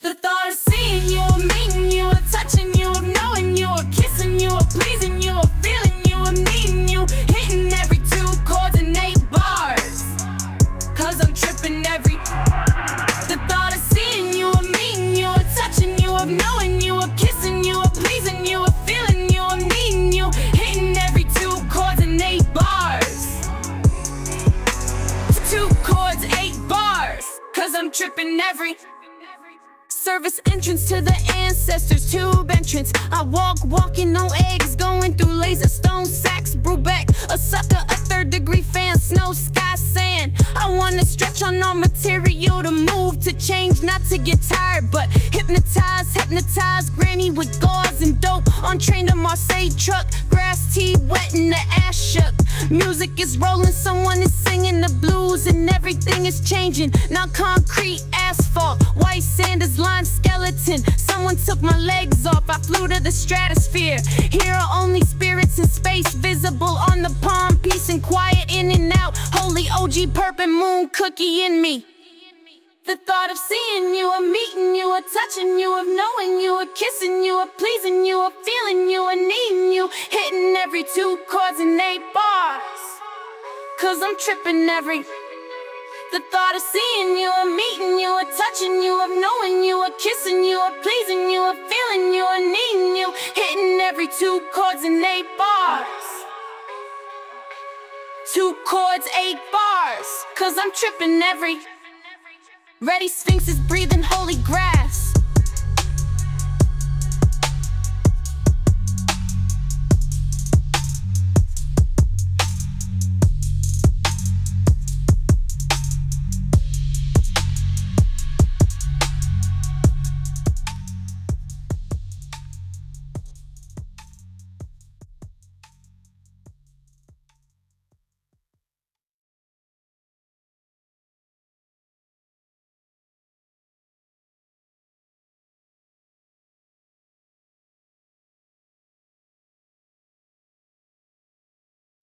The thought of seeing you, meeting you, touching you, knowing you, kissing you, pleasing you, feeling you, needing you, hitting every two chords and eight bars. Cause I'm tripping every. The thought of seeing you, meeting you, touching you, knowing you, kissing you, pleasing you, feeling you, needing you, hitting every two chords and eight bars. Two chords, eight bars. Cause I'm tripping every. Service entrance to the ancestors, tube entrance. I walk, walking on eggs, going through laser stone sacks. Brubeck, a sucker, a third degree fan, snow, sky, sand. I wanna stretch on all material to move, to change, not to get tired, but hypnotize, hypnotize. Granny with gauze and dope on train to Marseille truck. Grass tea wet in the ash shook. Music is rolling, someone is singing the blues, and everything is changing. Now concrete, asphalt, white sand is line skeleton. Someone took my legs off, I flew to the stratosphere. Here are only spirits in space, visible on the palm peace and quiet in and out. Holy OG purple moon cookie in me. The thought of seeing you, of meeting you, of touching you, of knowing you, of kissing you, of pleasing you, of feeling you, of needing you, hitting every two chords and eight bars. Cause I'm tripping every. The thought of seeing you, of meeting you, of touching you, of knowing you, of kissing you, of pleasing you, of feeling you, of needing you, hitting every two chords and eight bars. Two chords, eight bars. Cause I'm tripping every. Ready Sphinx is breathing holy grass.